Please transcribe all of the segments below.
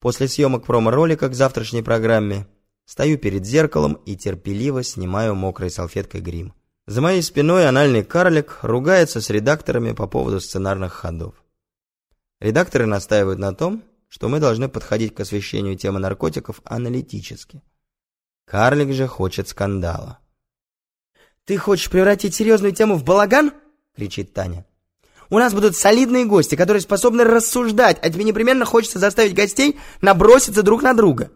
После съемок промо-ролика к завтрашней программе стою перед зеркалом и терпеливо снимаю мокрой салфеткой грим. За моей спиной анальный карлик ругается с редакторами по поводу сценарных ходов. Редакторы настаивают на том, что мы должны подходить к освещению темы наркотиков аналитически. Карлик же хочет скандала. «Ты хочешь превратить серьезную тему в балаган?» — кричит Таня. «У нас будут солидные гости, которые способны рассуждать, а тебе непременно хочется заставить гостей наброситься друг на друга».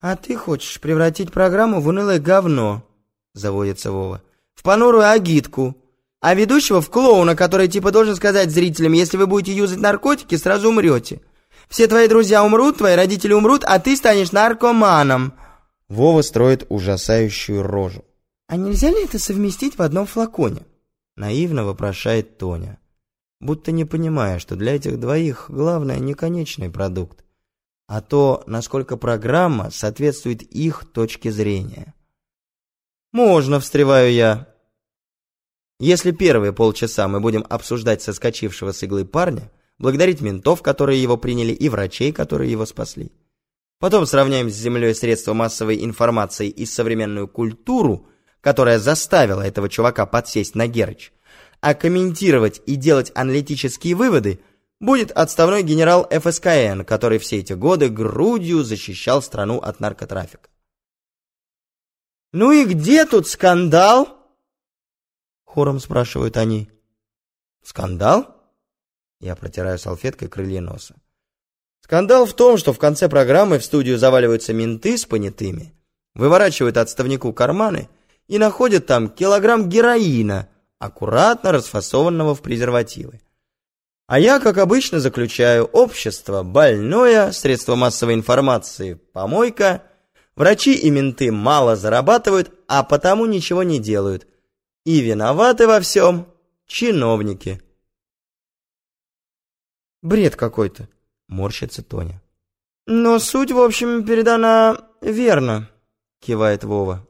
«А ты хочешь превратить программу в унылое говно», — заводится Вова. «В понурую агитку. А ведущего в клоуна, который типа должен сказать зрителям, если вы будете юзать наркотики, сразу умрете. Все твои друзья умрут, твои родители умрут, а ты станешь наркоманом». Вова строит ужасающую рожу. «А нельзя ли это совместить в одном флаконе?» Наивно вопрошает Тоня, будто не понимая, что для этих двоих главное не конечный продукт, а то, насколько программа соответствует их точке зрения. «Можно», — встреваю я. Если первые полчаса мы будем обсуждать соскочившего с иглы парня, благодарить ментов, которые его приняли, и врачей, которые его спасли, потом сравняем с землей средства массовой информации и современную культуру — которая заставила этого чувака подсесть на Герыч, а комментировать и делать аналитические выводы будет отставной генерал ФСКН, который все эти годы грудью защищал страну от наркотрафика. «Ну и где тут скандал?» Хором спрашивают они. «Скандал?» Я протираю салфеткой крылья носа. Скандал в том, что в конце программы в студию заваливаются менты с понятыми, выворачивают отставнику карманы и находят там килограмм героина, аккуратно расфасованного в презервативы. А я, как обычно, заключаю общество больное, средство массовой информации, помойка, врачи и менты мало зарабатывают, а потому ничего не делают. И виноваты во всем чиновники. Бред какой-то, морщится Тоня. Но суть, в общем, передана верно, кивает Вова.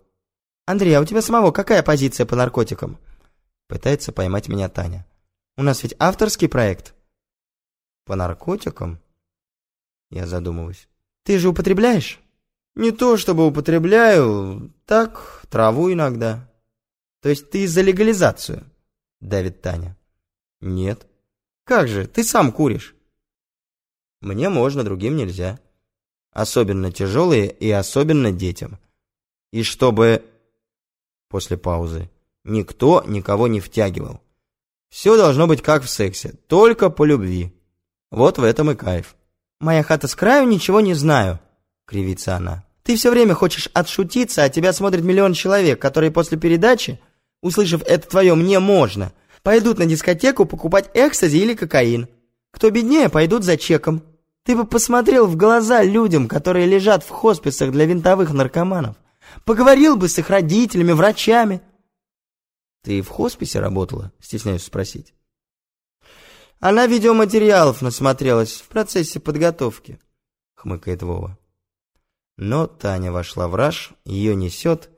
«Андрей, а у тебя самого какая позиция по наркотикам?» Пытается поймать меня Таня. «У нас ведь авторский проект». «По наркотикам?» Я задумываюсь. «Ты же употребляешь?» «Не то чтобы употребляю, так, траву иногда». «То есть ты за легализацию?» Давит Таня. «Нет». «Как же, ты сам куришь?» «Мне можно, другим нельзя. Особенно тяжелые и особенно детям. И чтобы после паузы. Никто никого не втягивал. Все должно быть как в сексе, только по любви. Вот в этом и кайф. «Моя хата с краю, ничего не знаю», — кривится она. «Ты все время хочешь отшутиться, а тебя смотрит миллион человек, которые после передачи, услышав это твое «мне можно», пойдут на дискотеку покупать экстази или кокаин. Кто беднее, пойдут за чеком. Ты бы посмотрел в глаза людям, которые лежат в хосписах для винтовых наркоманов. Поговорил бы с их родителями, врачами. Ты в хосписе работала? Стесняюсь спросить. Она видеоматериалов насмотрелась в процессе подготовки, хмыкает Вова. Но Таня вошла в раж, ее несет,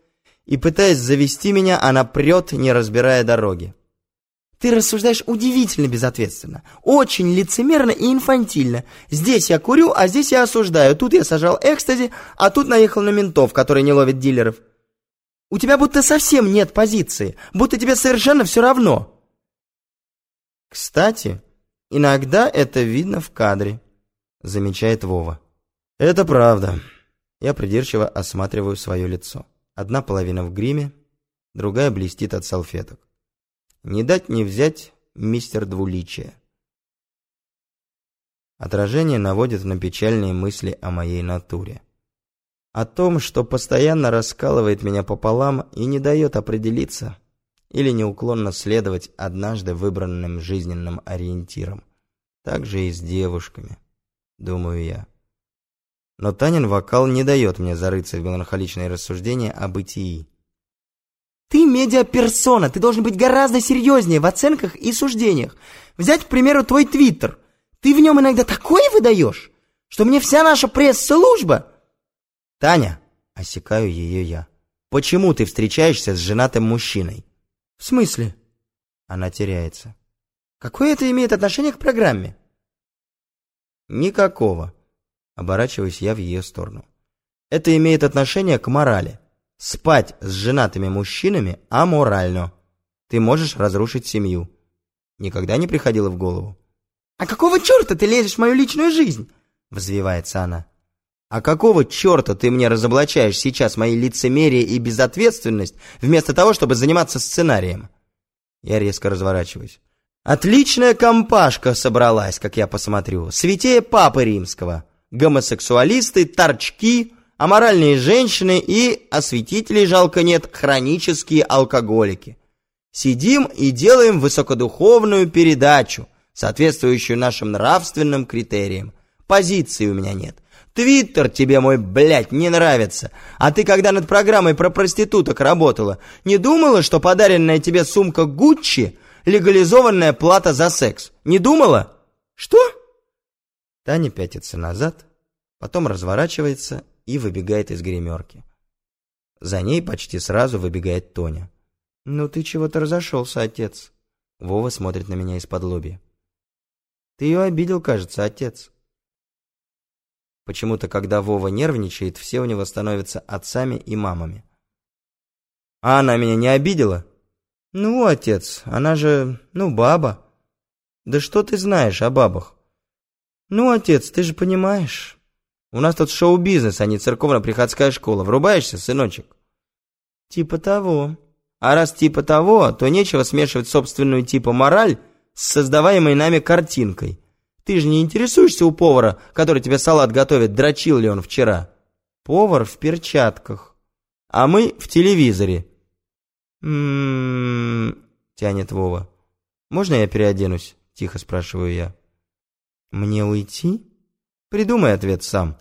и, пытаясь завести меня, она прет, не разбирая дороги. Ты рассуждаешь удивительно безответственно, очень лицемерно и инфантильно. Здесь я курю, а здесь я осуждаю. Тут я сажал экстази, а тут наехал на ментов, которые не ловят дилеров. У тебя будто совсем нет позиции, будто тебе совершенно все равно. Кстати, иногда это видно в кадре, замечает Вова. Это правда. Я придирчиво осматриваю свое лицо. Одна половина в гриме, другая блестит от салфеток. Не дать не взять мистер двуличия. Отражение наводит на печальные мысли о моей натуре. О том, что постоянно раскалывает меня пополам и не дает определиться или неуклонно следовать однажды выбранным жизненным ориентирам. Так же и с девушками, думаю я. Но Танин вокал не дает мне зарыться в меланхоличные рассуждения о бытии. Ты медиаперсона, ты должен быть гораздо серьезнее в оценках и суждениях. Взять, к примеру, твой твиттер. Ты в нем иногда такое выдаешь, что мне вся наша пресс-служба... Таня, осекаю ее я. Почему ты встречаешься с женатым мужчиной? В смысле? Она теряется. Какое это имеет отношение к программе? Никакого. Оборачиваюсь я в ее сторону. Это имеет отношение к морали. Спать с женатыми мужчинами аморально. Ты можешь разрушить семью. Никогда не приходило в голову? «А какого черта ты лезешь в мою личную жизнь?» Взвивается она. «А какого черта ты мне разоблачаешь сейчас мои лицемерие и безответственность, вместо того, чтобы заниматься сценарием?» Я резко разворачиваюсь. «Отличная компашка собралась, как я посмотрю. Святее Папы Римского. Гомосексуалисты, торчки, аморальные женщины и, осветителей жалко нет, хронические алкоголики. Сидим и делаем высокодуховную передачу, соответствующую нашим нравственным критериям. Позиции у меня нет. Твиттер тебе мой, блядь, не нравится. А ты когда над программой про проституток работала, не думала, что подаренная тебе сумка Гуччи – легализованная плата за секс? Не думала? Что? Таня пятится назад, потом разворачивается и выбегает из гримерки. За ней почти сразу выбегает Тоня. «Ну ты чего-то разошелся, отец». Вова смотрит на меня из-под лоби. «Ты ее обидел, кажется, отец». Почему-то, когда Вова нервничает, все у него становятся отцами и мамами. «А она меня не обидела?» «Ну, отец, она же, ну, баба». «Да что ты знаешь о бабах?» «Ну, отец, ты же понимаешь. У нас тут шоу-бизнес, а не церковно-приходская школа. Врубаешься, сыночек?» «Типа того». А раз типа того, то нечего смешивать собственную типа мораль с создаваемой нами картинкой. Ты же не интересуешься у повара, который тебе салат готовит, дрочил ли он вчера? Повар в перчатках. А мы в телевизоре. «М-м-м», тянет Вова. «Можно я переоденусь?» — тихо спрашиваю я. «Мне уйти?» «Придумай ответ сам».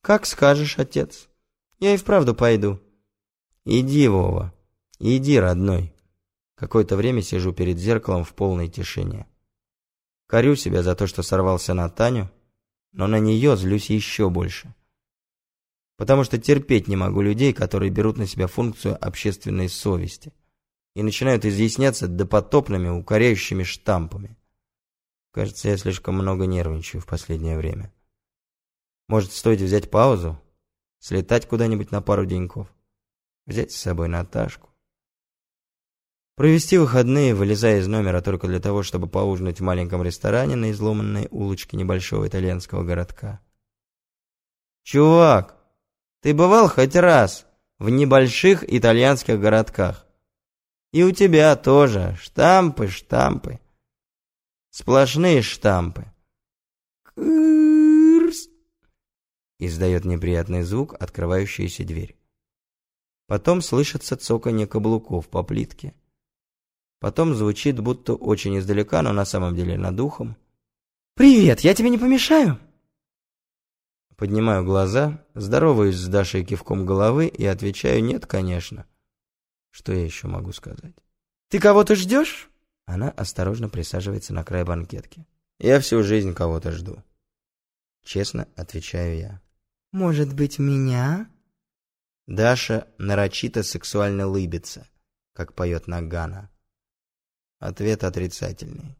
«Как скажешь, отец. Я и вправду пойду». «Иди, Вова». «Иди, родной». Какое-то время сижу перед зеркалом в полной тишине. Корю себя за то, что сорвался на Таню, но на нее злюсь еще больше. Потому что терпеть не могу людей, которые берут на себя функцию общественной совести и начинают изъясняться допотопными, укоряющими штампами. Кажется, я слишком много нервничаю в последнее время. Может, стоит взять паузу, слетать куда-нибудь на пару деньков, взять с собой Наташку, Провести выходные, вылезая из номера только для того, чтобы поужинать в маленьком ресторане на изломанной улочке небольшого итальянского городка. «Чувак, ты бывал хоть раз в небольших итальянских городках? И у тебя тоже штампы, штампы. Сплошные штампы». «Кырс!» Издает неприятный звук открывающаяся дверь. Потом слышится цоканье каблуков по плитке. Потом звучит будто очень издалека, но на самом деле над ухом. «Привет, я тебе не помешаю?» Поднимаю глаза, здороваюсь с Дашей кивком головы и отвечаю «нет, конечно». Что я еще могу сказать? «Ты кого-то ждешь?» Она осторожно присаживается на край банкетки. «Я всю жизнь кого-то жду». Честно отвечаю я. «Может быть, меня?» Даша нарочито сексуально лыбится, как поет Нагана. Ответ отрицательный.